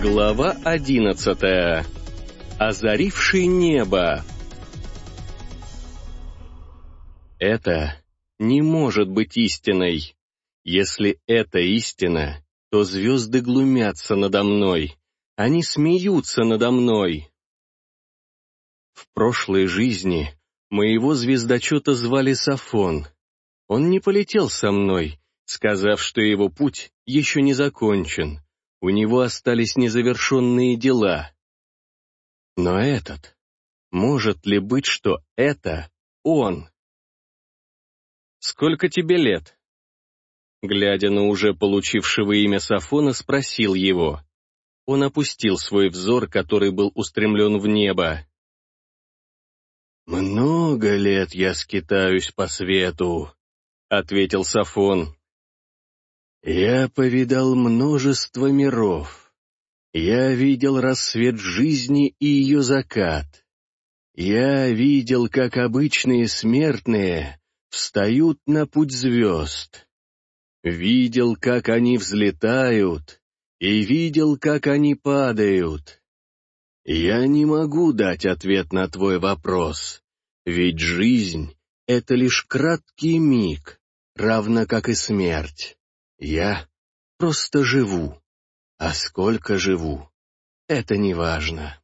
Глава одиннадцатая. Озаривший небо. Это не может быть истиной. Если это истина, то звезды глумятся надо мной. Они смеются надо мной. В прошлой жизни моего звездочета звали Сафон. Он не полетел со мной, сказав, что его путь еще не закончен. У него остались незавершенные дела. Но этот... Может ли быть, что это он? «Сколько тебе лет?» Глядя на уже получившего имя Сафона, спросил его. Он опустил свой взор, который был устремлен в небо. «Много лет я скитаюсь по свету», — ответил Сафон. Я повидал множество миров. Я видел рассвет жизни и ее закат. Я видел, как обычные смертные встают на путь звезд. Видел, как они взлетают, и видел, как они падают. Я не могу дать ответ на твой вопрос, ведь жизнь — это лишь краткий миг, равно как и смерть. Я просто живу. А сколько живу, это не важно.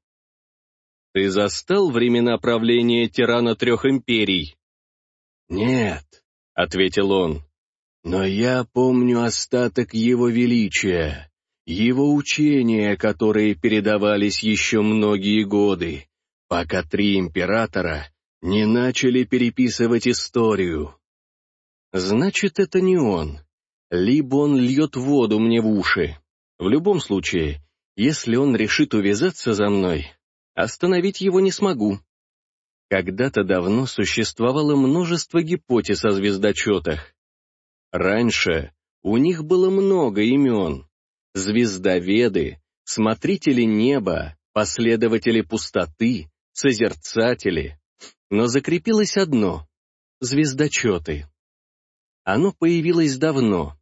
Ты застал времена правления тирана трех империй? Нет, — ответил он, — но я помню остаток его величия, его учения, которые передавались еще многие годы, пока три императора не начали переписывать историю. Значит, это не он либо он льет воду мне в уши. В любом случае, если он решит увязаться за мной, остановить его не смогу. Когда-то давно существовало множество гипотез о звездочетах. Раньше у них было много имен. Звездоведы, смотрители неба, последователи пустоты, созерцатели. Но закрепилось одно — звездочеты. Оно появилось давно,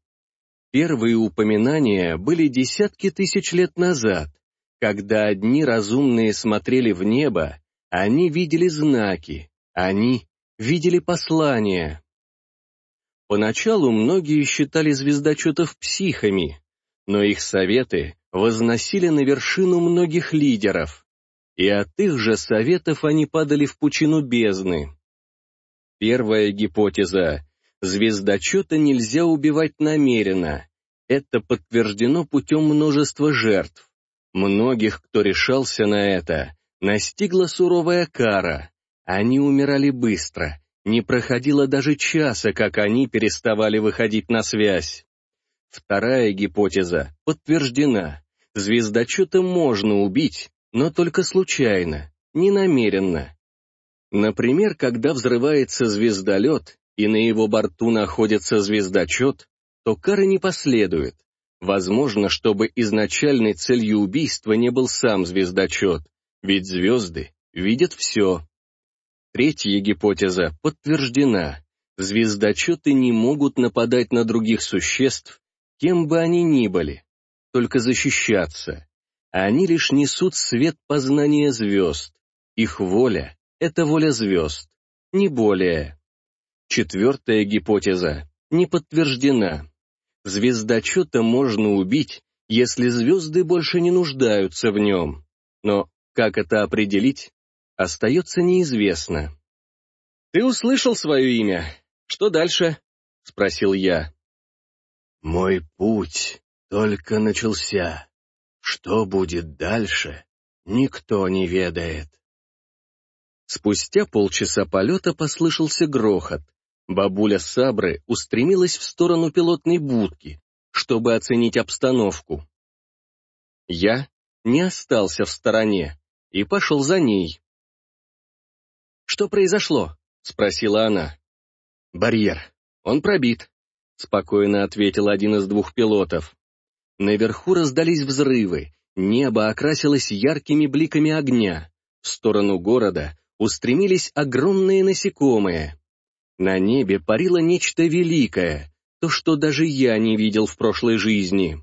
Первые упоминания были десятки тысяч лет назад, когда одни разумные смотрели в небо, они видели знаки, они видели послания. Поначалу многие считали звездочетов психами, но их советы возносили на вершину многих лидеров, и от их же советов они падали в пучину бездны. Первая гипотеза Звездочета нельзя убивать намеренно. Это подтверждено путем множества жертв. Многих, кто решался на это, настигла суровая кара. Они умирали быстро. Не проходило даже часа, как они переставали выходить на связь. Вторая гипотеза подтверждена. Звездочета можно убить, но только случайно, ненамеренно. Например, когда взрывается звездолет, и на его борту находится звездочет, то кары не последует. Возможно, чтобы изначальной целью убийства не был сам звездочет, ведь звезды видят все. Третья гипотеза подтверждена. Звездочеты не могут нападать на других существ, кем бы они ни были, только защищаться. Они лишь несут свет познания звезд. Их воля — это воля звезд, не более. Четвертая гипотеза не подтверждена. Звездочета можно убить, если звезды больше не нуждаются в нем. Но как это определить, остается неизвестно. «Ты услышал свое имя? Что дальше?» — спросил я. «Мой путь только начался. Что будет дальше, никто не ведает». Спустя полчаса полета послышался грохот. Бабуля Сабры устремилась в сторону пилотной будки, чтобы оценить обстановку. Я не остался в стороне и пошел за ней. «Что произошло?» — спросила она. «Барьер. Он пробит», — спокойно ответил один из двух пилотов. Наверху раздались взрывы, небо окрасилось яркими бликами огня. В сторону города устремились огромные насекомые. На небе парило нечто великое, то, что даже я не видел в прошлой жизни.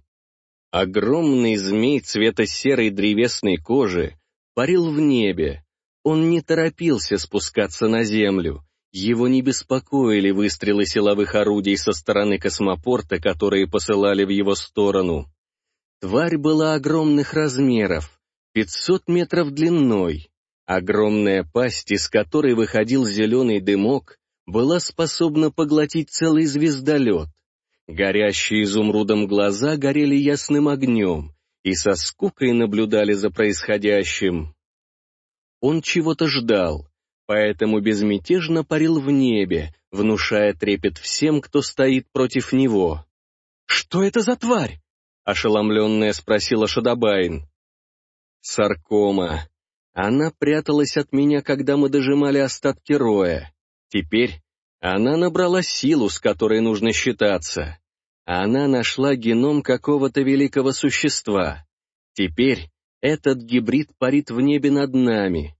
Огромный змей цвета серой древесной кожи парил в небе. Он не торопился спускаться на землю. Его не беспокоили выстрелы силовых орудий со стороны космопорта, которые посылали в его сторону. Тварь была огромных размеров, 500 метров длиной. Огромная пасть, из которой выходил зеленый дымок, была способна поглотить целый звездолет. Горящие изумрудом глаза горели ясным огнем и со скукой наблюдали за происходящим. Он чего-то ждал, поэтому безмятежно парил в небе, внушая трепет всем, кто стоит против него. «Что это за тварь?» — ошеломленная спросила Шадабайн. «Саркома. Она пряталась от меня, когда мы дожимали остатки роя. Теперь она набрала силу, с которой нужно считаться. Она нашла геном какого-то великого существа. Теперь этот гибрид парит в небе над нами.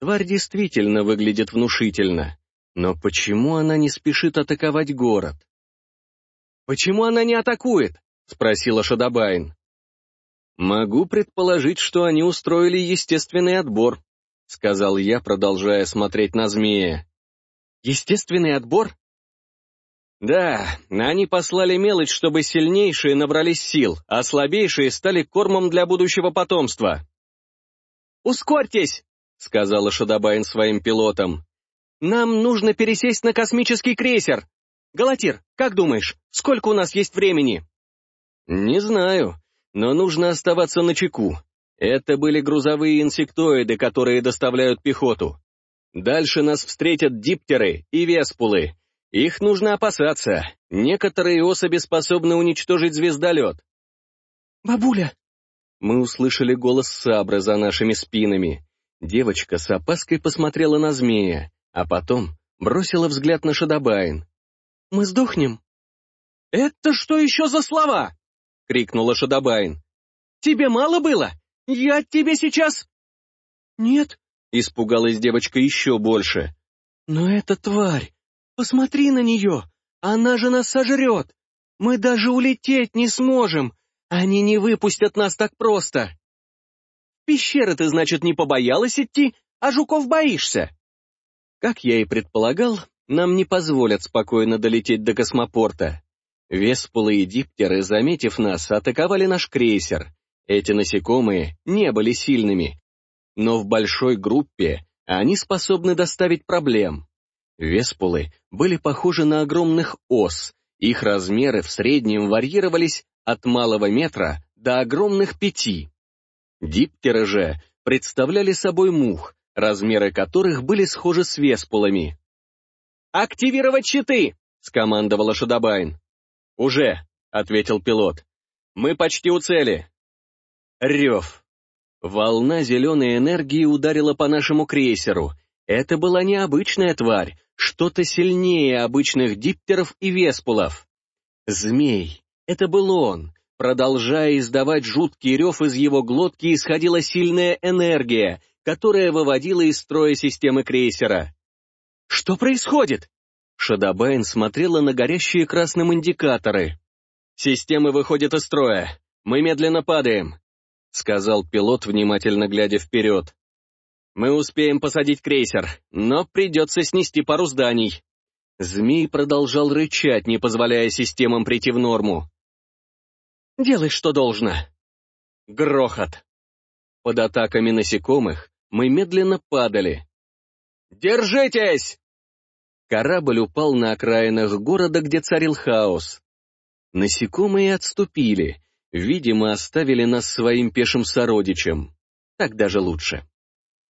Тварь действительно выглядит внушительно. Но почему она не спешит атаковать город? «Почему она не атакует?» — спросила Шадабайн. «Могу предположить, что они устроили естественный отбор», — сказал я, продолжая смотреть на змея. Естественный отбор? Да, они послали мелочь, чтобы сильнейшие набрались сил, а слабейшие стали кормом для будущего потомства. «Ускорьтесь!» — сказала Шадабайн своим пилотам. «Нам нужно пересесть на космический крейсер. Галатир, как думаешь, сколько у нас есть времени?» «Не знаю, но нужно оставаться на чеку. Это были грузовые инсектоиды, которые доставляют пехоту. Дальше нас встретят диптеры и веспулы. Их нужно опасаться. Некоторые особи способны уничтожить звездолет. «Бабуля!» Мы услышали голос Сабры за нашими спинами. Девочка с опаской посмотрела на змея, а потом бросила взгляд на Шадабайн. «Мы сдохнем?» «Это что еще за слова?» — крикнула Шадабайн. «Тебе мало было? Я тебе сейчас...» «Нет, Испугалась девочка еще больше. «Но эта тварь! Посмотри на нее! Она же нас сожрет! Мы даже улететь не сможем! Они не выпустят нас так просто!» «В пещеры ты, значит, не побоялась идти, а жуков боишься?» Как я и предполагал, нам не позволят спокойно долететь до космопорта. Веспулы и диптеры, заметив нас, атаковали наш крейсер. Эти насекомые не были сильными, но в большой группе они способны доставить проблем. Веспулы были похожи на огромных ос, их размеры в среднем варьировались от малого метра до огромных пяти. Диптеры же представляли собой мух, размеры которых были схожи с веспулами. «Активировать щиты!» — скомандовала Шадабайн. «Уже», — ответил пилот. «Мы почти у цели». Рев. Волна зеленой энергии ударила по нашему крейсеру. Это была необычная тварь, что-то сильнее обычных диптеров и веспулов. Змей. Это был он. Продолжая издавать жуткий рев, из его глотки исходила сильная энергия, которая выводила из строя системы крейсера. «Что происходит?» Шадабайн смотрела на горящие красным индикаторы. «Системы выходят из строя. Мы медленно падаем. — сказал пилот, внимательно глядя вперед. «Мы успеем посадить крейсер, но придется снести пару зданий». Змей продолжал рычать, не позволяя системам прийти в норму. «Делай, что должно». Грохот. Под атаками насекомых мы медленно падали. «Держитесь!» Корабль упал на окраинах города, где царил хаос. Насекомые отступили, Видимо, оставили нас своим пешим сородичем. Так даже лучше.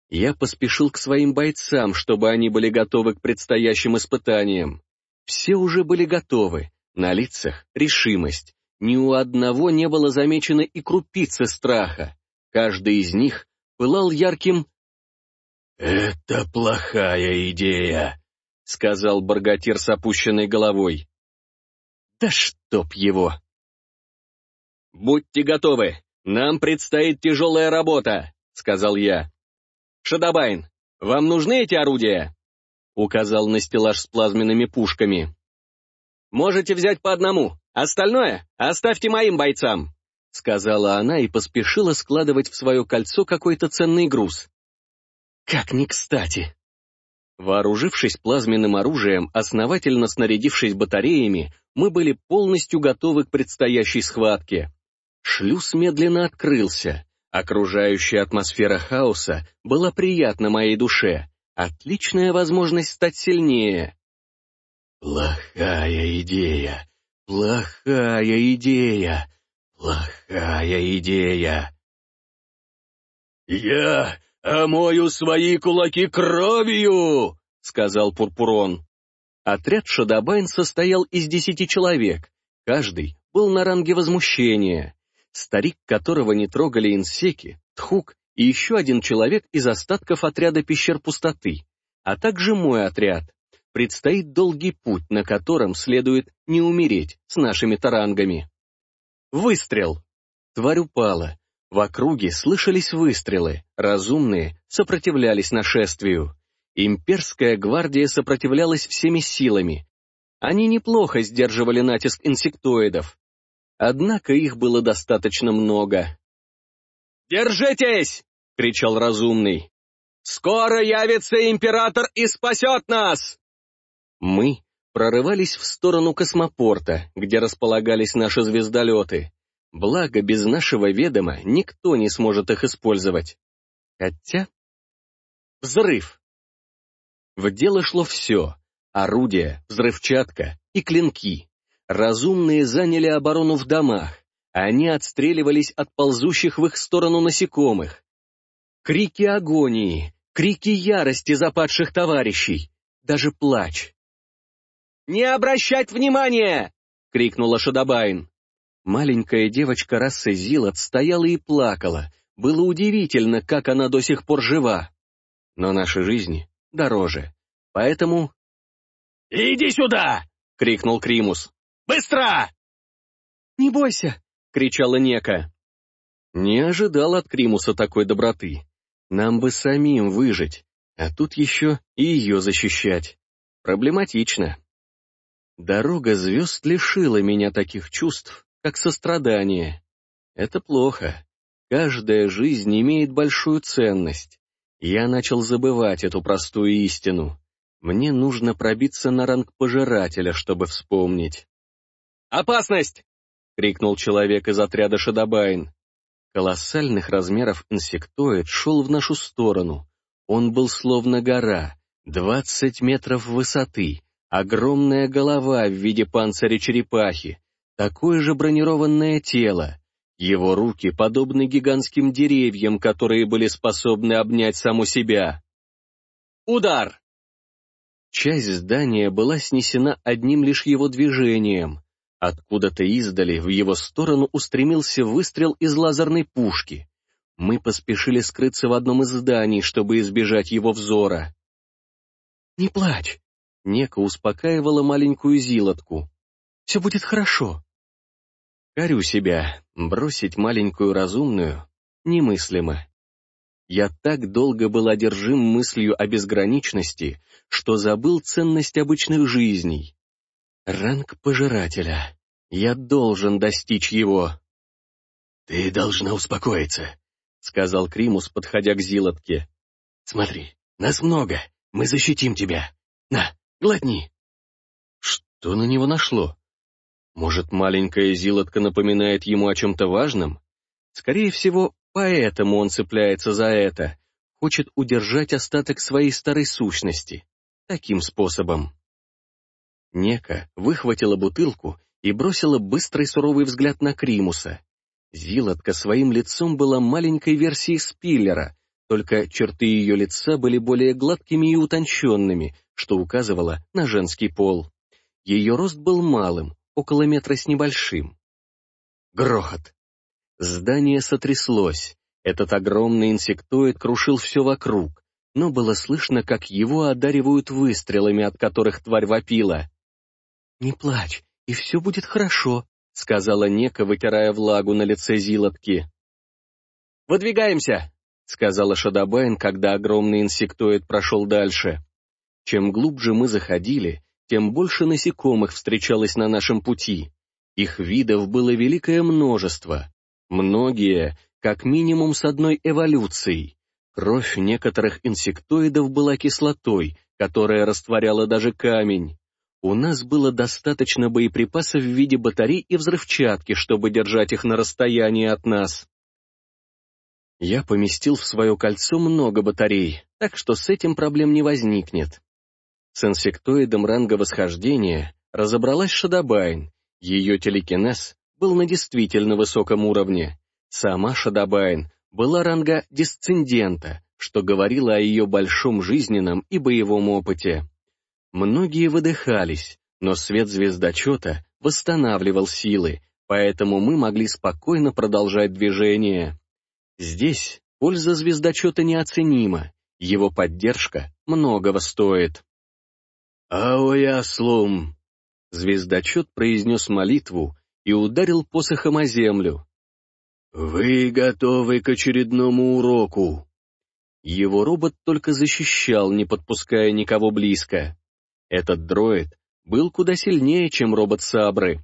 Я поспешил к своим бойцам, чтобы они были готовы к предстоящим испытаниям. Все уже были готовы, на лицах решимость. Ни у одного не было замечено и крупицы страха. Каждый из них пылал ярким «Это плохая идея», — сказал Баргатир с опущенной головой. «Да чтоб его!» «Будьте готовы, нам предстоит тяжелая работа», — сказал я. «Шадабайн, вам нужны эти орудия?» — указал на стеллаж с плазменными пушками. «Можете взять по одному, остальное оставьте моим бойцам», — сказала она и поспешила складывать в свое кольцо какой-то ценный груз. Как ни кстати. Вооружившись плазменным оружием, основательно снарядившись батареями, мы были полностью готовы к предстоящей схватке. Шлюз медленно открылся. Окружающая атмосфера хаоса была приятна моей душе. Отличная возможность стать сильнее. «Плохая идея! Плохая идея! Плохая идея!» «Я омою свои кулаки кровью!» — сказал Пурпурон. Отряд Шадабайн состоял из десяти человек. Каждый был на ранге возмущения. Старик, которого не трогали инсеки, Тхук и еще один человек из остатков отряда пещер пустоты, а также мой отряд. Предстоит долгий путь, на котором следует не умереть с нашими тарангами. Выстрел! Тварь упала. В округе слышались выстрелы, разумные сопротивлялись нашествию. Имперская гвардия сопротивлялась всеми силами. Они неплохо сдерживали натиск инсектоидов. Однако их было достаточно много. «Держитесь!» — кричал разумный. «Скоро явится император и спасет нас!» Мы прорывались в сторону космопорта, где располагались наши звездолеты. Благо, без нашего ведома никто не сможет их использовать. Хотя... Взрыв! В дело шло все — орудия, взрывчатка и клинки. Разумные заняли оборону в домах, они отстреливались от ползущих в их сторону насекомых. Крики агонии, крики ярости западших товарищей, даже плач. «Не обращать внимания!» — крикнула Шадабайн. Маленькая девочка расы Зилот стояла и плакала. Было удивительно, как она до сих пор жива. Но наши жизни дороже. Поэтому... «Иди сюда!» — крикнул Кримус. «Быстро!» «Не бойся!» — кричала Нека. Не ожидал от Кримуса такой доброты. Нам бы самим выжить, а тут еще и ее защищать. Проблематично. Дорога звезд лишила меня таких чувств, как сострадание. Это плохо. Каждая жизнь имеет большую ценность. Я начал забывать эту простую истину. Мне нужно пробиться на ранг пожирателя, чтобы вспомнить. «Опасность!» — крикнул человек из отряда Шадабайн. Колоссальных размеров инсектоид шел в нашу сторону. Он был словно гора, двадцать метров высоты, огромная голова в виде панциря черепахи, такое же бронированное тело, его руки подобны гигантским деревьям, которые были способны обнять саму себя. Удар! Часть здания была снесена одним лишь его движением. Откуда-то издали в его сторону устремился выстрел из лазерной пушки. Мы поспешили скрыться в одном из зданий, чтобы избежать его взора. «Не плачь!» — Нека успокаивала маленькую зилотку. «Все будет хорошо!» Корю себя, бросить маленькую разумную немыслимо. Я так долго был одержим мыслью о безграничности, что забыл ценность обычных жизней. Ранг пожирателя. Я должен достичь его. «Ты должна успокоиться», — сказал Кримус, подходя к Зилотке. «Смотри, нас много, мы защитим тебя. На, глотни». Что на него нашло? Может, маленькая Зилотка напоминает ему о чем-то важном? Скорее всего, поэтому он цепляется за это, хочет удержать остаток своей старой сущности. Таким способом. Нека выхватила бутылку и бросила быстрый суровый взгляд на Кримуса. Зилотка своим лицом была маленькой версией Спиллера, только черты ее лица были более гладкими и утонченными, что указывало на женский пол. Ее рост был малым, около метра с небольшим. Грохот. Здание сотряслось. Этот огромный инсектоид крушил все вокруг, но было слышно, как его одаривают выстрелами, от которых тварь вопила. «Не плачь, и все будет хорошо», — сказала Нека, вытирая влагу на лице Зилотки. «Выдвигаемся», — сказала Шадабайн, когда огромный инсектоид прошел дальше. Чем глубже мы заходили, тем больше насекомых встречалось на нашем пути. Их видов было великое множество. Многие, как минимум с одной эволюцией. Кровь некоторых инсектоидов была кислотой, которая растворяла даже камень. У нас было достаточно боеприпасов в виде батарей и взрывчатки, чтобы держать их на расстоянии от нас. Я поместил в свое кольцо много батарей, так что с этим проблем не возникнет. С инсектоидом ранга восхождения разобралась Шадабайн. Ее телекинез был на действительно высоком уровне. Сама Шадабайн была ранга дисцендента, что говорило о ее большом жизненном и боевом опыте. Многие выдыхались, но свет звездочета восстанавливал силы, поэтому мы могли спокойно продолжать движение. Здесь польза звездочета неоценима, его поддержка многого стоит. «Ауяслум!» Звездочет произнес молитву и ударил посохом о землю. «Вы готовы к очередному уроку!» Его робот только защищал, не подпуская никого близко. Этот дроид был куда сильнее, чем робот Сабры.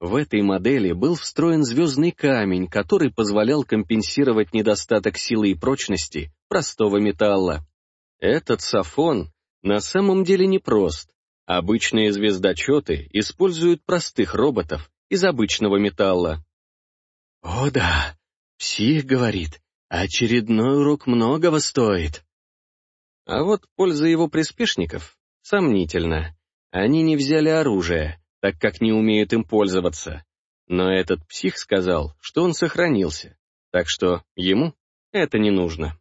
В этой модели был встроен звездный камень, который позволял компенсировать недостаток силы и прочности простого металла. Этот сафон на самом деле непрост. Обычные звездочеты используют простых роботов из обычного металла. «О да, псих говорит, очередной урок многого стоит». А вот польза его приспешников сомнительна. Они не взяли оружие, так как не умеют им пользоваться. Но этот псих сказал, что он сохранился, так что ему это не нужно.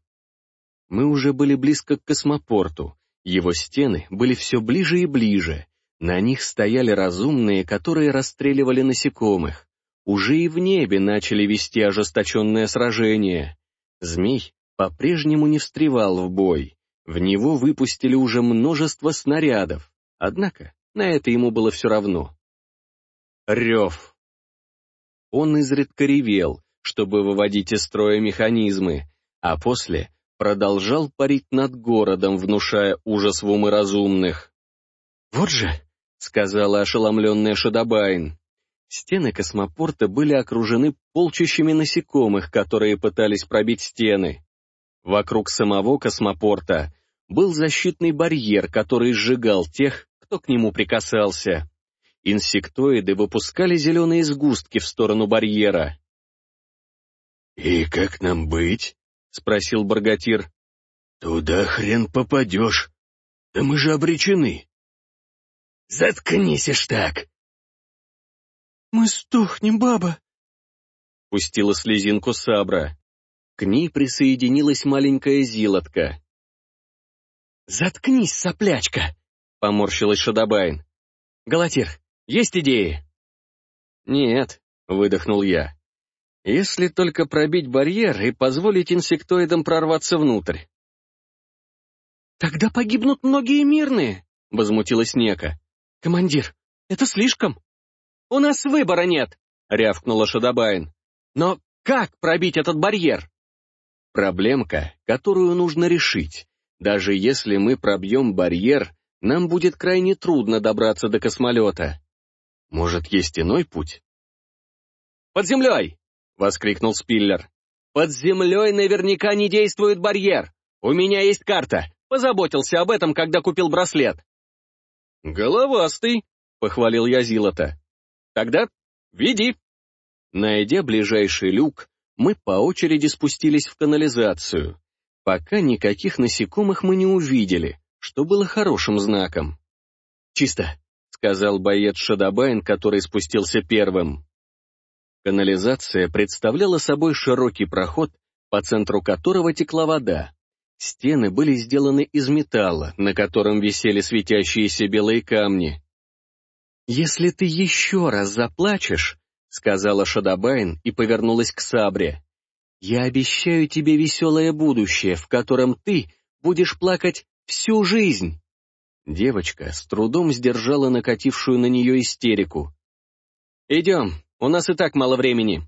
Мы уже были близко к космопорту, его стены были все ближе и ближе, на них стояли разумные, которые расстреливали насекомых. Уже и в небе начали вести ожесточенное сражение. Змей по-прежнему не встревал в бой, в него выпустили уже множество снарядов, однако на это ему было все равно. Рев. Он изредка ревел, чтобы выводить из строя механизмы, а после продолжал парить над городом, внушая ужас в умы разумных. «Вот же», — сказала ошеломленная Шадабайн, стены космопорта были окружены полчищами насекомых, которые пытались пробить стены. Вокруг самого космопорта был защитный барьер, который сжигал тех, кто к нему прикасался. Инсектоиды выпускали зеленые сгустки в сторону барьера. «И как нам быть?» — спросил Баргатир. «Туда хрен попадешь. Да мы же обречены». «Заткнись, так. «Мы стухнем, баба!» Пустила слезинку Сабра. К ней присоединилась маленькая зилотка. «Заткнись, соплячка!» — поморщилась Шадабайн. «Галатир, есть идеи?» «Нет», — выдохнул я. «Если только пробить барьер и позволить инсектоидам прорваться внутрь». «Тогда погибнут многие мирные», — возмутилась Нека. «Командир, это слишком». «У нас выбора нет», — рявкнула Шадабайн. «Но как пробить этот барьер?» Проблемка, которую нужно решить. Даже если мы пробьем барьер, нам будет крайне трудно добраться до космолета. Может, есть иной путь? «Под землей!» — воскликнул Спиллер. «Под землей наверняка не действует барьер. У меня есть карта. Позаботился об этом, когда купил браслет». «Головастый!» — похвалил я Зилота. «Тогда веди!» Найдя ближайший люк, мы по очереди спустились в канализацию. Пока никаких насекомых мы не увидели, что было хорошим знаком. «Чисто», — сказал боец Шадабайн, который спустился первым. Канализация представляла собой широкий проход, по центру которого текла вода. Стены были сделаны из металла, на котором висели светящиеся белые камни. «Если ты еще раз заплачешь», — сказала Шадабайн и повернулась к Сабре, «я обещаю тебе веселое будущее, в котором ты будешь плакать Всю жизнь!» Девочка с трудом сдержала накатившую на нее истерику. «Идем, у нас и так мало времени».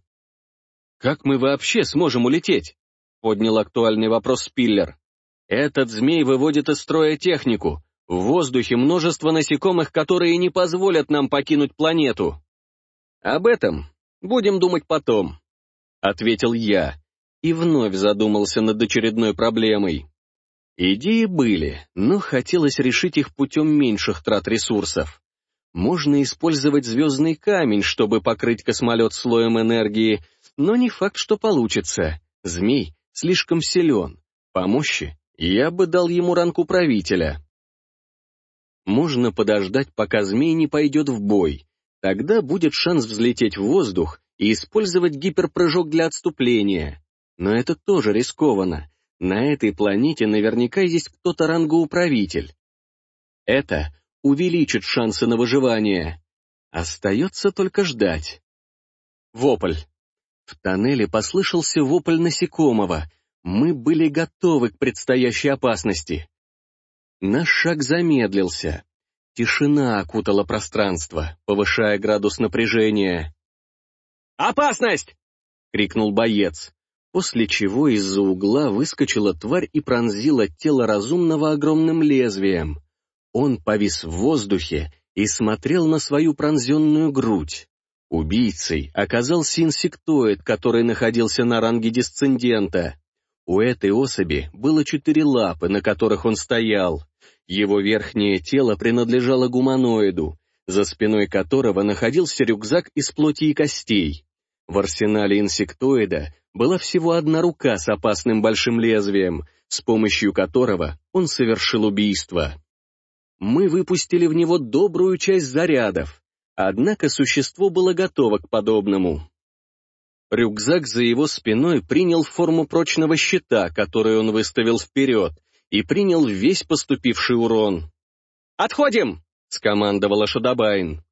«Как мы вообще сможем улететь?» — поднял актуальный вопрос Спиллер. «Этот змей выводит из строя технику. В воздухе множество насекомых, которые не позволят нам покинуть планету. Об этом будем думать потом». ответил я и вновь задумался над очередной проблемой. Идеи были, но хотелось решить их путем меньших трат ресурсов. Можно использовать звездный камень, чтобы покрыть космолет слоем энергии, но не факт, что получится. Змей слишком силен. По мощи я бы дал ему ранг правителя. Можно подождать, пока змей не пойдет в бой. Тогда будет шанс взлететь в воздух и использовать гиперпрыжок для отступления. Но это тоже рискованно. На этой планете наверняка есть кто-то рангоуправитель. Это увеличит шансы на выживание. Остается только ждать. Вопль. В тоннеле послышался вопль насекомого. Мы были готовы к предстоящей опасности. Наш шаг замедлился. Тишина окутала пространство, повышая градус напряжения. «Опасность!» — крикнул боец, после чего из-за угла выскочила тварь и пронзила тело разумного огромным лезвием. Он повис в воздухе и смотрел на свою пронзенную грудь. Убийцей оказался инсектоид, который находился на ранге дисцендента. У этой особи было четыре лапы, на которых он стоял. Его верхнее тело принадлежало гуманоиду, за спиной которого находился рюкзак из плоти и костей. В арсенале инсектоида была всего одна рука с опасным большим лезвием, с помощью которого он совершил убийство. Мы выпустили в него добрую часть зарядов, Однако существо было готово к подобному. Рюкзак за его спиной принял форму прочного щита, который он выставил вперед, и принял весь поступивший урон. «Отходим!» — скомандовала Шадабайн.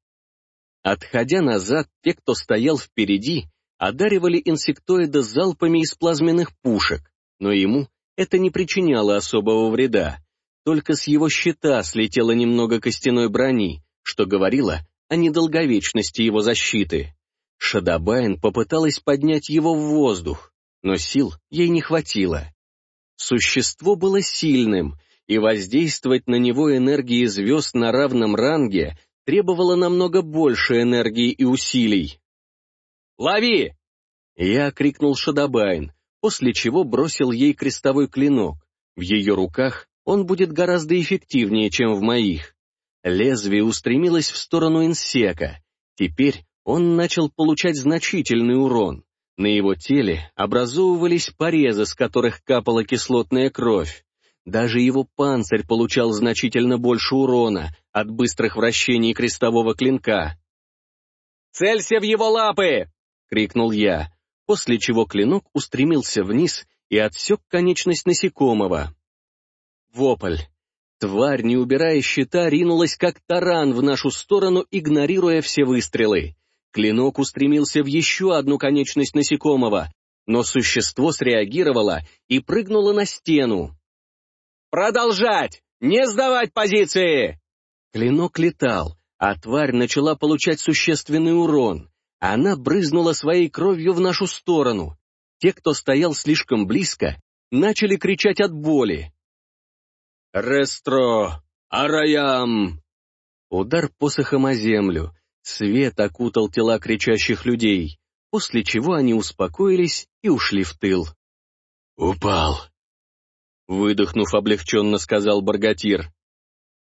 Отходя назад, те, кто стоял впереди, одаривали инсектоида залпами из плазменных пушек, но ему это не причиняло особого вреда. Только с его щита слетело немного костяной брони, что говорило о недолговечности его защиты. Шадабайн попыталась поднять его в воздух, но сил ей не хватило. Существо было сильным, и воздействовать на него энергии звезд на равном ранге требовало намного больше энергии и усилий. «Лови!» Я крикнул Шадабайн, после чего бросил ей крестовой клинок. В ее руках он будет гораздо эффективнее, чем в моих. Лезвие устремилось в сторону инсека. Теперь он начал получать значительный урон. На его теле образовывались порезы, с которых капала кислотная кровь. Даже его панцирь получал значительно больше урона от быстрых вращений крестового клинка. «Целься в его лапы!» — крикнул я, после чего клинок устремился вниз и отсек конечность насекомого. Вопль. Тварь, не убирая щита, ринулась как таран в нашу сторону, игнорируя все выстрелы. Клинок устремился в еще одну конечность насекомого, но существо среагировало и прыгнуло на стену. «Продолжать! Не сдавать позиции!» Клинок летал, а тварь начала получать существенный урон. Она брызнула своей кровью в нашу сторону. Те, кто стоял слишком близко, начали кричать от боли. «Рестро! Араям!» Удар посохом о землю. Свет окутал тела кричащих людей, после чего они успокоились и ушли в тыл. «Упал!» Выдохнув облегченно, сказал Баргатир.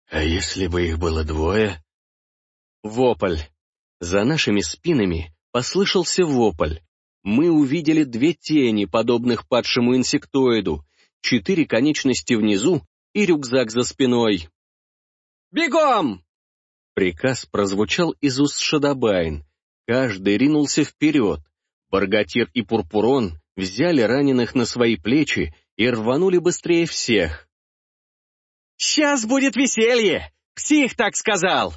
«А если бы их было двое?» Вопль. За нашими спинами послышался вопль. Мы увидели две тени, подобных падшему инсектоиду, четыре конечности внизу и рюкзак за спиной. «Бегом!» Приказ прозвучал из уст Шадабайн. Каждый ринулся вперед. Баргатир и Пурпурон взяли раненых на свои плечи и рванули быстрее всех. «Сейчас будет веселье! Псих так сказал!»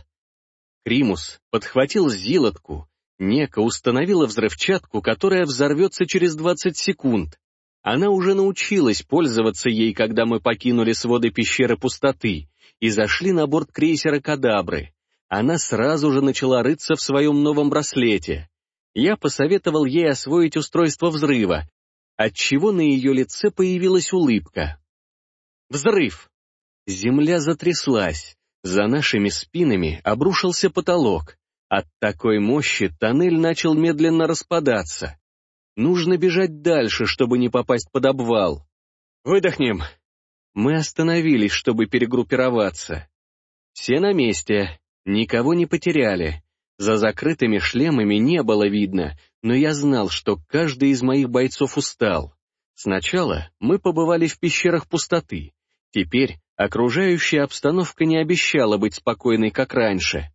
Кримус подхватил зилотку. Нека установила взрывчатку, которая взорвется через 20 секунд. Она уже научилась пользоваться ей, когда мы покинули своды пещеры пустоты и зашли на борт крейсера «Кадабры». Она сразу же начала рыться в своем новом браслете. Я посоветовал ей освоить устройство взрыва, отчего на ее лице появилась улыбка. Взрыв! Земля затряслась. За нашими спинами обрушился потолок. От такой мощи тоннель начал медленно распадаться. Нужно бежать дальше, чтобы не попасть под обвал. Выдохнем. Мы остановились, чтобы перегруппироваться. Все на месте, никого не потеряли. За закрытыми шлемами не было видно, но я знал, что каждый из моих бойцов устал. Сначала мы побывали в пещерах пустоты. Теперь окружающая обстановка не обещала быть спокойной, как раньше.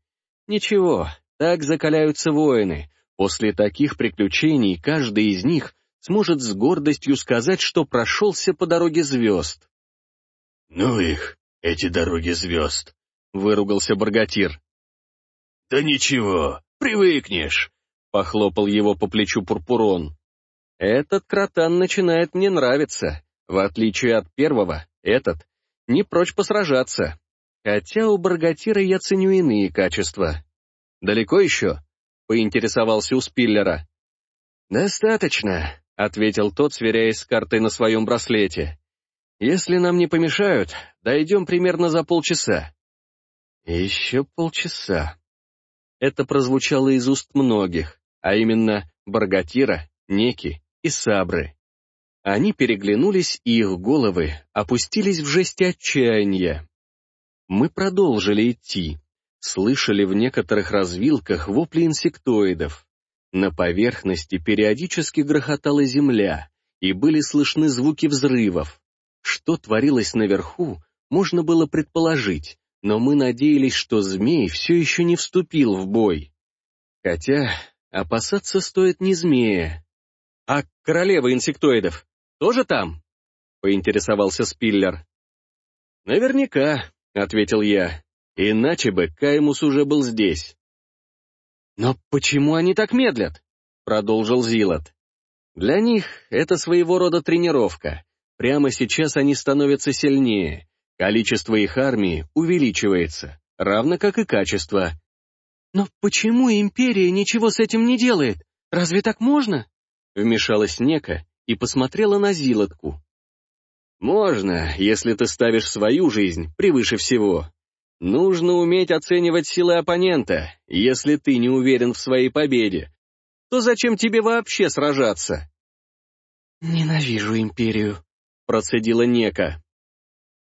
Ничего, так закаляются воины. После таких приключений каждый из них сможет с гордостью сказать, что прошелся по дороге звезд. «Ну их, эти дороги звезд!» — выругался Баргатир. «Да ничего, привыкнешь!» — похлопал его по плечу Пурпурон. «Этот кротан начинает мне нравиться. В отличие от первого, этот не прочь посражаться. Хотя у Баргатира я ценю иные качества. Далеко еще?» — поинтересовался у Спиллера. «Достаточно», — ответил тот, сверяясь с картой на своем браслете. «Если нам не помешают, дойдем примерно за полчаса». «Еще полчаса». Это прозвучало из уст многих, а именно Баргатира, Неки и Сабры. Они переглянулись, и их головы опустились в жесте отчаяния. Мы продолжили идти. Слышали в некоторых развилках вопли инсектоидов. На поверхности периодически грохотала земля, и были слышны звуки взрывов. Что творилось наверху, можно было предположить, но мы надеялись, что змей все еще не вступил в бой. Хотя опасаться стоит не змея. «А королева инсектоидов тоже там?» — поинтересовался Спиллер. «Наверняка», — ответил я. Иначе бы Каймус уже был здесь. «Но почему они так медлят?» — продолжил Зилот. «Для них это своего рода тренировка. Прямо сейчас они становятся сильнее. Количество их армии увеличивается, равно как и качество». «Но почему Империя ничего с этим не делает? Разве так можно?» Вмешалась Нека и посмотрела на Зилотку. «Можно, если ты ставишь свою жизнь превыше всего», Нужно уметь оценивать силы оппонента. Если ты не уверен в своей победе, то зачем тебе вообще сражаться? «Ненавижу империю», — процедила Нека.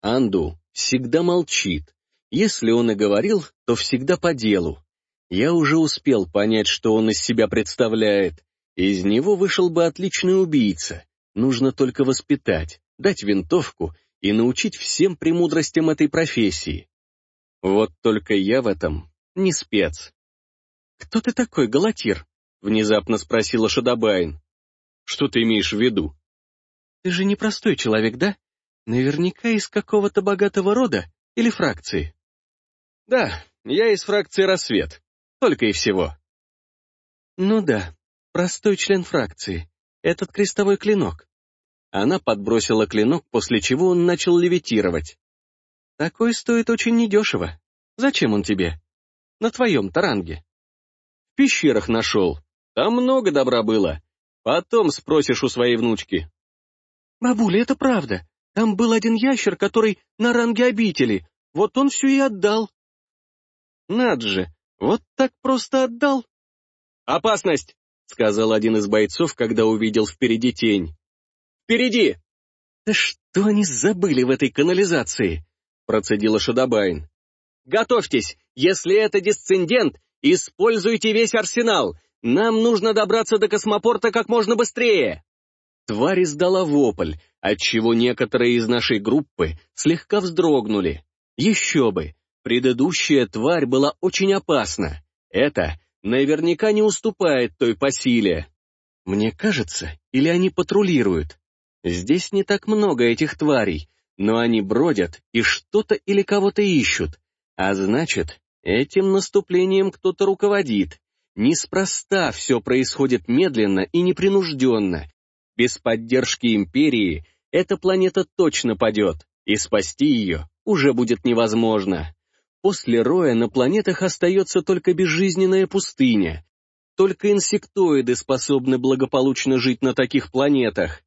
Анду всегда молчит. Если он и говорил, то всегда по делу. Я уже успел понять, что он из себя представляет. Из него вышел бы отличный убийца. Нужно только воспитать, дать винтовку и научить всем премудростям этой профессии. Вот только я в этом не спец. «Кто ты такой, Галатир?» — внезапно спросила Шадабайн. «Что ты имеешь в виду?» «Ты же не простой человек, да? Наверняка из какого-то богатого рода или фракции». «Да, я из фракции «Рассвет», только и всего». «Ну да, простой член фракции. Этот крестовой клинок». Она подбросила клинок, после чего он начал левитировать. Такой стоит очень недешево. Зачем он тебе? На твоем таранге. В пещерах нашел. Там много добра было. Потом спросишь у своей внучки. Бабуля, это правда. Там был один ящер, который на ранге обители. Вот он все и отдал. Над же, вот так просто отдал. «Опасность!» — сказал один из бойцов, когда увидел впереди тень. «Впереди!» «Да что они забыли в этой канализации?» — процедила Шадабайн. «Готовьтесь! Если это дисцендент, используйте весь арсенал! Нам нужно добраться до космопорта как можно быстрее!» Тварь издала вопль, отчего некоторые из нашей группы слегка вздрогнули. Еще бы! Предыдущая тварь была очень опасна. Это наверняка не уступает той по силе. Мне кажется, или они патрулируют. Здесь не так много этих тварей, но они бродят и что-то или кого-то ищут. А значит, этим наступлением кто-то руководит. Неспроста все происходит медленно и непринужденно. Без поддержки Империи эта планета точно падет, и спасти ее уже будет невозможно. После Роя на планетах остается только безжизненная пустыня. Только инсектоиды способны благополучно жить на таких планетах.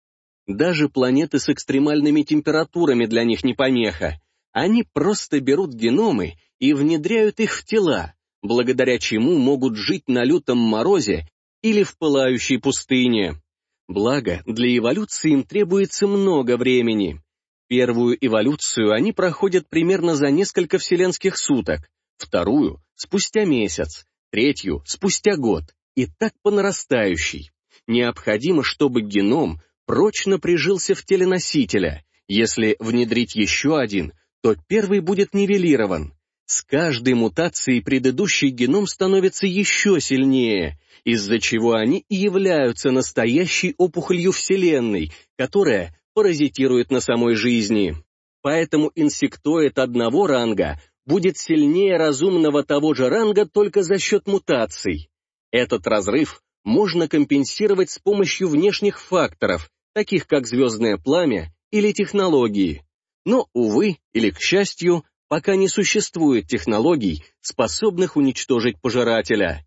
Даже планеты с экстремальными температурами для них не помеха. Они просто берут геномы и внедряют их в тела, благодаря чему могут жить на лютом морозе или в пылающей пустыне. Благо, для эволюции им требуется много времени. Первую эволюцию они проходят примерно за несколько вселенских суток, вторую — спустя месяц, третью — спустя год, и так по нарастающей. Необходимо, чтобы геном прочно прижился в теле носителя. Если внедрить еще один, то первый будет нивелирован. С каждой мутацией предыдущий геном становится еще сильнее, из-за чего они и являются настоящей опухолью Вселенной, которая паразитирует на самой жизни. Поэтому инсектоид одного ранга будет сильнее разумного того же ранга только за счет мутаций. Этот разрыв можно компенсировать с помощью внешних факторов, таких как звездное пламя или технологии. Но, увы, или к счастью, пока не существует технологий, способных уничтожить пожирателя.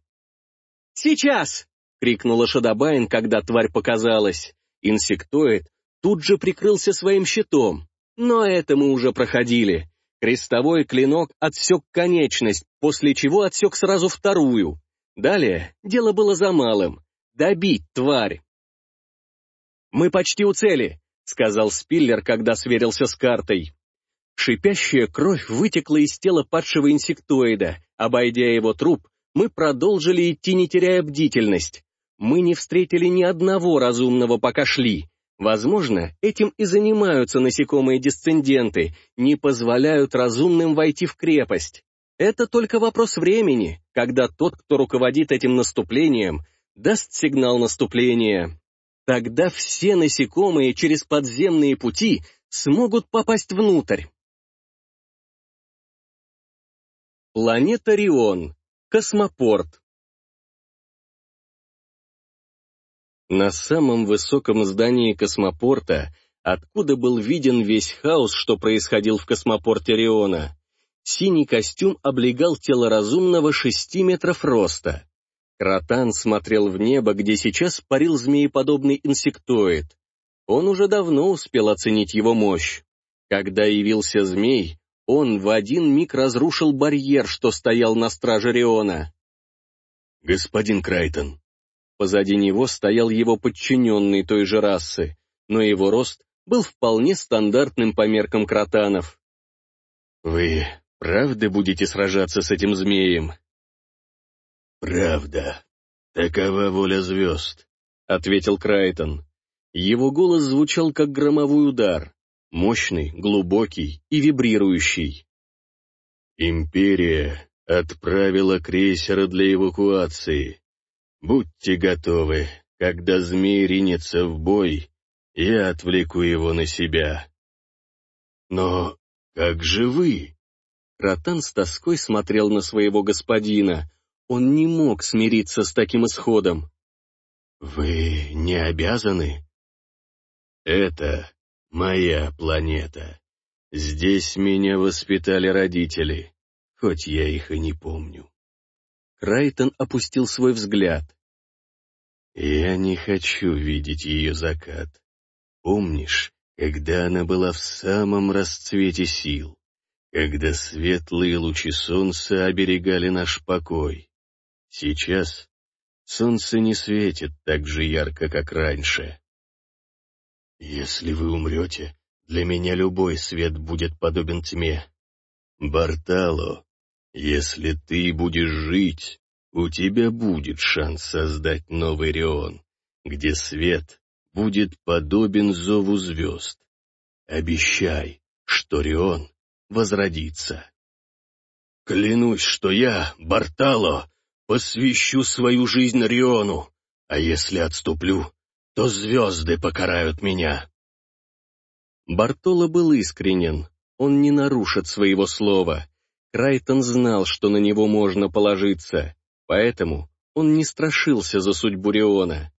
«Сейчас!» — крикнула Шадабайн, когда тварь показалась. Инсектоид тут же прикрылся своим щитом. Но это мы уже проходили. Крестовой клинок отсек конечность, после чего отсек сразу вторую. Далее дело было за малым — добить тварь. «Мы почти у цели», — сказал Спиллер, когда сверился с картой. Шипящая кровь вытекла из тела падшего инсектоида. Обойдя его труп, мы продолжили идти, не теряя бдительность. Мы не встретили ни одного разумного, пока шли. Возможно, этим и занимаются насекомые-дисценденты, не позволяют разумным войти в крепость. Это только вопрос времени, когда тот, кто руководит этим наступлением, даст сигнал наступления. Тогда все насекомые через подземные пути смогут попасть внутрь. Планета Рион. Космопорт. На самом высоком здании космопорта, откуда был виден весь хаос, что происходил в космопорте Риона, синий костюм облегал тело разумного шести метров роста. Кротан смотрел в небо, где сейчас парил змееподобный инсектоид. Он уже давно успел оценить его мощь. Когда явился змей, он в один миг разрушил барьер, что стоял на страже Риона. «Господин Крайтон». Позади него стоял его подчиненный той же расы, но его рост был вполне стандартным по меркам кротанов. «Вы правда будете сражаться с этим змеем?» «Правда. Такова воля звезд», — ответил Крайтон. Его голос звучал как громовой удар мощный, глубокий и вибрирующий. «Империя отправила крейсера для эвакуации. Будьте готовы, когда змей ринется в бой, я отвлеку его на себя». «Но как же вы?» Ротан с тоской смотрел на своего господина. Он не мог смириться с таким исходом. «Вы не обязаны?» «Это Моя планета. Здесь меня воспитали родители, хоть я их и не помню. Крайтон опустил свой взгляд. Я не хочу видеть ее закат. Помнишь, когда она была в самом расцвете сил, когда светлые лучи солнца оберегали наш покой? Сейчас солнце не светит так же ярко, как раньше. Если вы умрете, для меня любой свет будет подобен тьме. Бартало, если ты будешь жить, у тебя будет шанс создать новый Рион, где свет будет подобен зову звезд. Обещай, что Рион возродится. Клянусь, что я, Бартало, посвящу свою жизнь Риону, а если отступлю, то звезды покарают меня. Бартоло был искренен, он не нарушит своего слова. Крайтон знал, что на него можно положиться, поэтому он не страшился за судьбу Риона.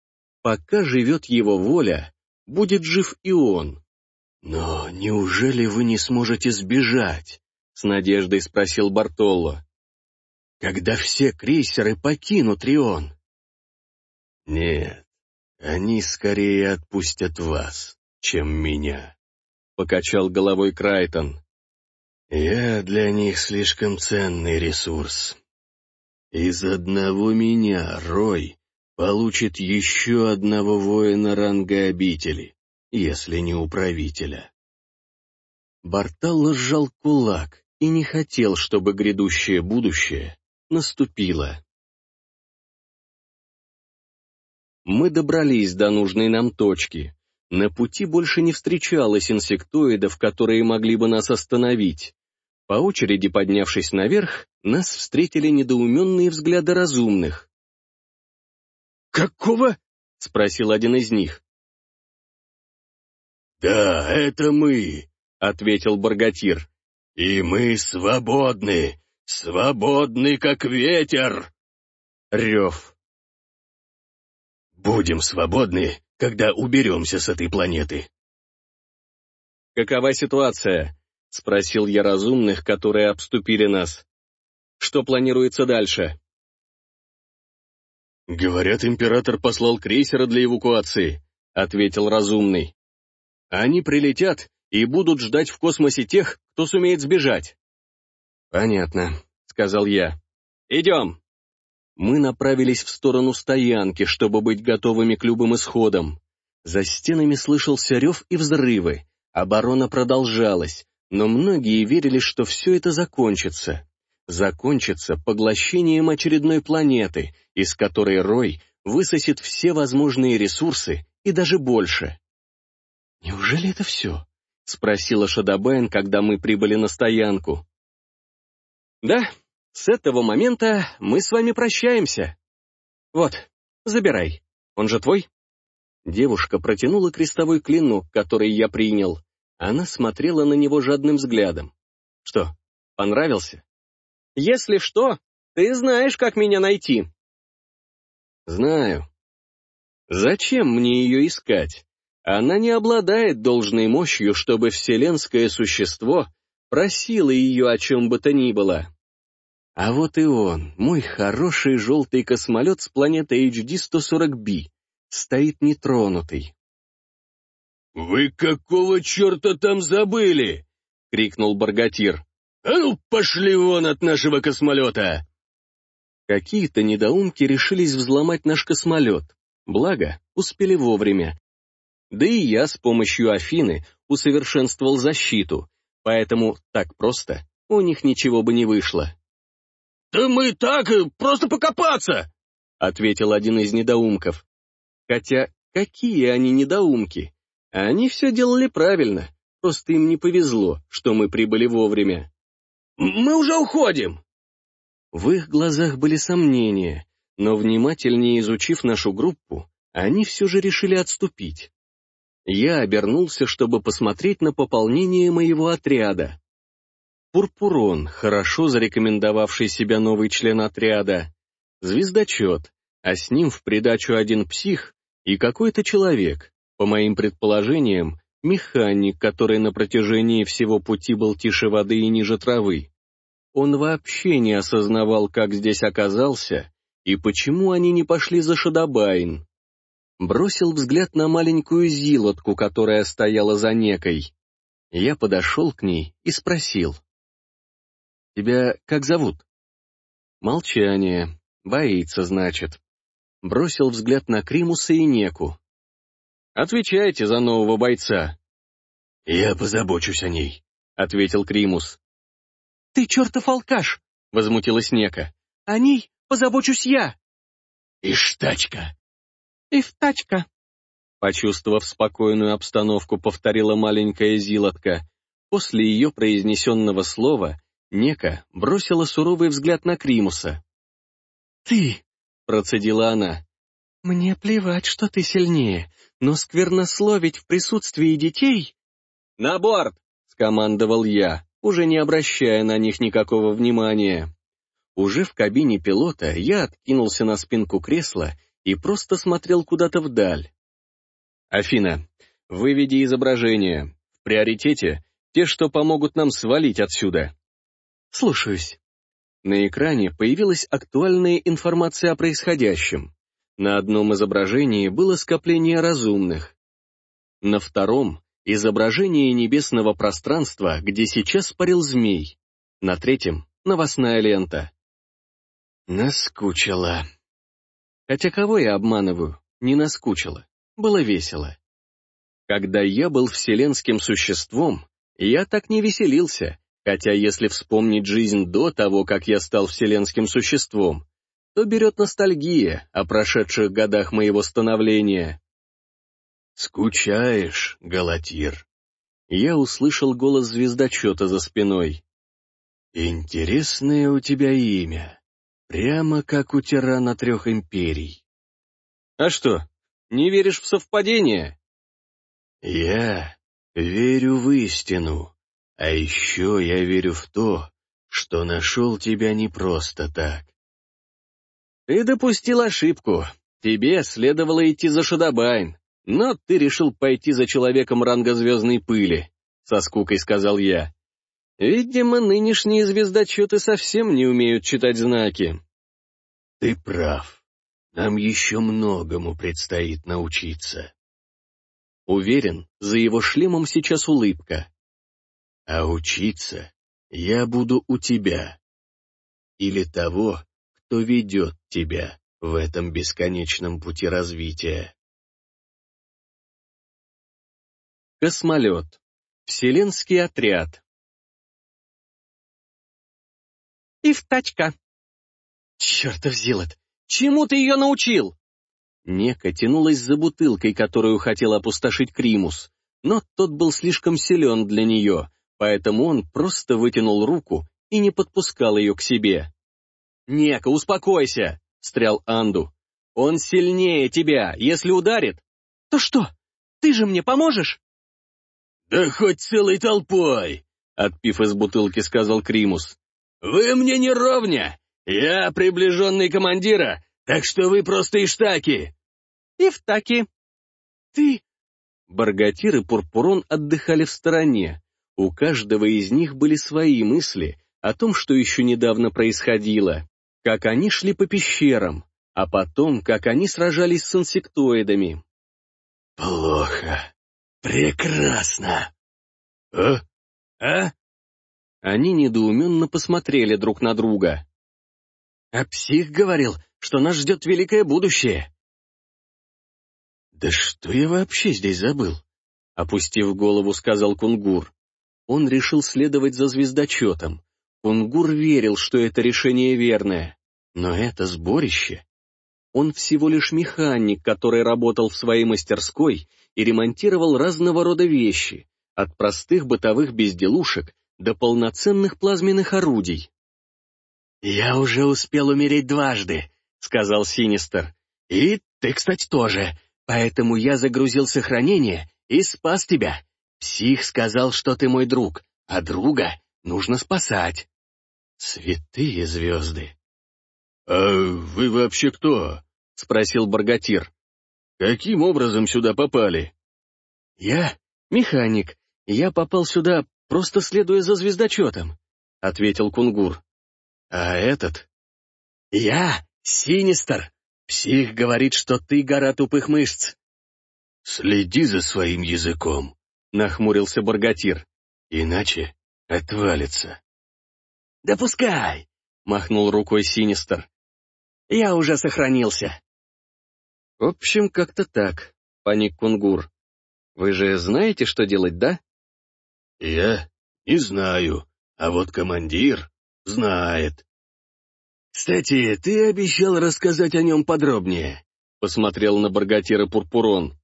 Пока живет его воля, будет жив и он. «Но неужели вы не сможете сбежать?» — с надеждой спросил Бартолло. «Когда все крейсеры покинут Рион?» «Нет, они скорее отпустят вас, чем меня», — покачал головой Крайтон. «Я для них слишком ценный ресурс. Из одного меня, Рой, получит еще одного воина ранга обители, если не управителя. Бартал сжал кулак и не хотел, чтобы грядущее будущее наступило. Мы добрались до нужной нам точки. На пути больше не встречалось инсектоидов, которые могли бы нас остановить. По очереди поднявшись наверх, нас встретили недоуменные взгляды разумных. «Какого?» — спросил один из них. «Да, это мы», — ответил Баргатир. «И мы свободны, свободны, как ветер!» Рев. «Будем свободны, когда уберемся с этой планеты». «Какова ситуация?» — спросил я разумных, которые обступили нас. «Что планируется дальше?» «Говорят, император послал крейсера для эвакуации», — ответил разумный. «Они прилетят и будут ждать в космосе тех, кто сумеет сбежать». «Понятно», — сказал я. «Идем». Мы направились в сторону стоянки, чтобы быть готовыми к любым исходам. За стенами слышался рев и взрывы. Оборона продолжалась, но многие верили, что все это закончится закончится поглощением очередной планеты, из которой Рой высосет все возможные ресурсы и даже больше. «Неужели это все?» — спросила Шадабайн, когда мы прибыли на стоянку. «Да, с этого момента мы с вами прощаемся. Вот, забирай, он же твой». Девушка протянула крестовой клинок, который я принял. Она смотрела на него жадным взглядом. «Что, понравился?» Если что, ты знаешь, как меня найти». «Знаю. Зачем мне ее искать? Она не обладает должной мощью, чтобы вселенское существо просило ее о чем бы то ни было. А вот и он, мой хороший желтый космолет с планеты HD-140B, стоит нетронутый. «Вы какого черта там забыли?» — крикнул Баргатир. «А ну, пошли вон от нашего космолета!» Какие-то недоумки решились взломать наш космолет. Благо, успели вовремя. Да и я с помощью Афины усовершенствовал защиту, поэтому так просто у них ничего бы не вышло. «Да мы так, э, просто покопаться!» — ответил один из недоумков. Хотя какие они недоумки? Они все делали правильно, просто им не повезло, что мы прибыли вовремя. Мы уже уходим!» В их глазах были сомнения, но внимательнее изучив нашу группу, они все же решили отступить. Я обернулся, чтобы посмотреть на пополнение моего отряда. Пурпурон, хорошо зарекомендовавший себя новый член отряда, звездочет, а с ним в придачу один псих и какой-то человек, по моим предположениям, механик, который на протяжении всего пути был тише воды и ниже травы. Он вообще не осознавал, как здесь оказался и почему они не пошли за Шадабайн. Бросил взгляд на маленькую зилотку, которая стояла за некой. Я подошел к ней и спросил. «Тебя как зовут?» Молчание. Боится, значит. Бросил взгляд на Кримуса и Неку. «Отвечайте за нового бойца». «Я позабочусь о ней», — ответил Кримус. «Ты чертов алкаш!» — возмутилась Нека. «О ней позабочусь я!» «Ишь, тачка!» «Ишь, тачка!» Почувствовав спокойную обстановку, повторила маленькая зилотка. После ее произнесенного слова Нека бросила суровый взгляд на Кримуса. «Ты!» — процедила она. «Мне плевать, что ты сильнее, но сквернословить в присутствии детей...» «На борт!» — скомандовал я уже не обращая на них никакого внимания. Уже в кабине пилота я откинулся на спинку кресла и просто смотрел куда-то вдаль. «Афина, выведи изображение. В приоритете те, что помогут нам свалить отсюда». «Слушаюсь». На экране появилась актуальная информация о происходящем. На одном изображении было скопление разумных. На втором Изображение небесного пространства, где сейчас парил змей. На третьем — новостная лента. Наскучила. Хотя кого я обманываю, не наскучило, было весело. Когда я был вселенским существом, я так не веселился, хотя если вспомнить жизнь до того, как я стал вселенским существом, то берет ностальгия о прошедших годах моего становления. «Скучаешь, Галатир?» Я услышал голос звездочета за спиной. «Интересное у тебя имя. Прямо как у тирана трех империй». «А что, не веришь в совпадение?» «Я верю в истину, а еще я верю в то, что нашел тебя не просто так». «Ты допустил ошибку. Тебе следовало идти за Шадабайн, но ты решил пойти за человеком ранга звездной пыли», — со скукой сказал я. Видимо, нынешние звездочеты совсем не умеют читать знаки. Ты прав. Нам еще многому предстоит научиться. Уверен, за его шлемом сейчас улыбка. А учиться я буду у тебя. Или того, кто ведет тебя в этом бесконечном пути развития. Космолет. Вселенский отряд. И в тачка. Чертов Зилот, чему ты ее научил? Нека тянулась за бутылкой, которую хотел опустошить Кримус, но тот был слишком силен для нее, поэтому он просто вытянул руку и не подпускал ее к себе. «Нека, успокойся!» — встрял Анду. «Он сильнее тебя, если ударит...» «То что, ты же мне поможешь?» «Да хоть целой толпой!» — отпив из бутылки, сказал Кримус. «Вы мне не ровня! Я приближенный командира, так что вы просто иштаки!» «Ифтаки!» «Ты...» Баргатир и Пурпурон отдыхали в стороне. У каждого из них были свои мысли о том, что еще недавно происходило, как они шли по пещерам, а потом, как они сражались с инсектоидами. «Плохо. Прекрасно. А? А?» Они недоуменно посмотрели друг на друга. «А псих говорил, что нас ждет великое будущее». «Да что я вообще здесь забыл?» Опустив голову, сказал Кунгур. Он решил следовать за звездочетом. Кунгур верил, что это решение верное. Но это сборище. Он всего лишь механик, который работал в своей мастерской и ремонтировал разного рода вещи, от простых бытовых безделушек до полноценных плазменных орудий. «Я уже успел умереть дважды», — сказал Синистер. «И ты, кстати, тоже. Поэтому я загрузил сохранение и спас тебя. Псих сказал, что ты мой друг, а друга нужно спасать». «Святые звезды!» «А вы вообще кто?» — спросил Баргатир. «Каким образом сюда попали?» «Я механик. Я попал сюда просто следуя за звездочетом», — ответил Кунгур. «А этот?» «Я Синистер. Псих говорит, что ты гора тупых мышц». «Следи за своим языком», — нахмурился Баргатир. «Иначе отвалится». «Да пускай», — махнул рукой Синистер. «Я уже сохранился». «В общем, как-то так», — паник Кунгур. «Вы же знаете, что делать, да?» «Я не знаю, а вот командир знает». «Кстати, ты обещал рассказать о нем подробнее», — посмотрел на Баргатира Пурпурон.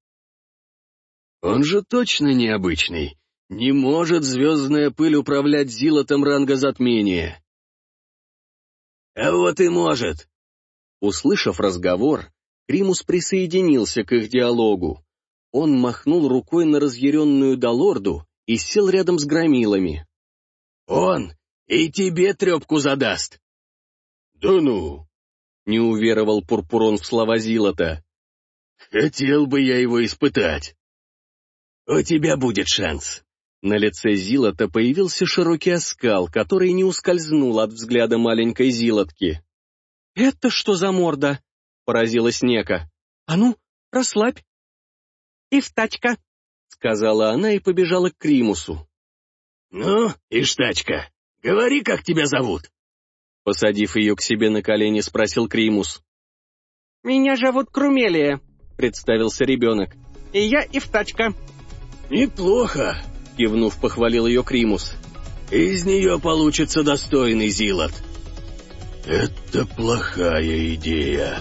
«Он же точно необычный. Не может звездная пыль управлять зилотом ранга затмения». «А вот и может». Услышав разговор, Кримус присоединился к их диалогу. Он махнул рукой на разъяренную Долорду и сел рядом с громилами. «Он и тебе трепку задаст!» «Да ну!» — не уверовал Пурпурон в слова Зилота. «Хотел бы я его испытать!» «У тебя будет шанс!» На лице Зилота появился широкий оскал, который не ускользнул от взгляда маленькой Зилотки. «Это что за морда?» — поразилась Нека. «А ну, расслабь!» «И в тачка!» — сказала она и побежала к Кримусу. «Ну, Иштачка, говори, как тебя зовут?» Посадив ее к себе на колени, спросил Кримус. «Меня зовут Крумелия», — представился ребенок. «И я Ивтачка». «Неплохо», — кивнув, похвалил ее Кримус. «Из нее получится достойный Зилот». «Это плохая идея»,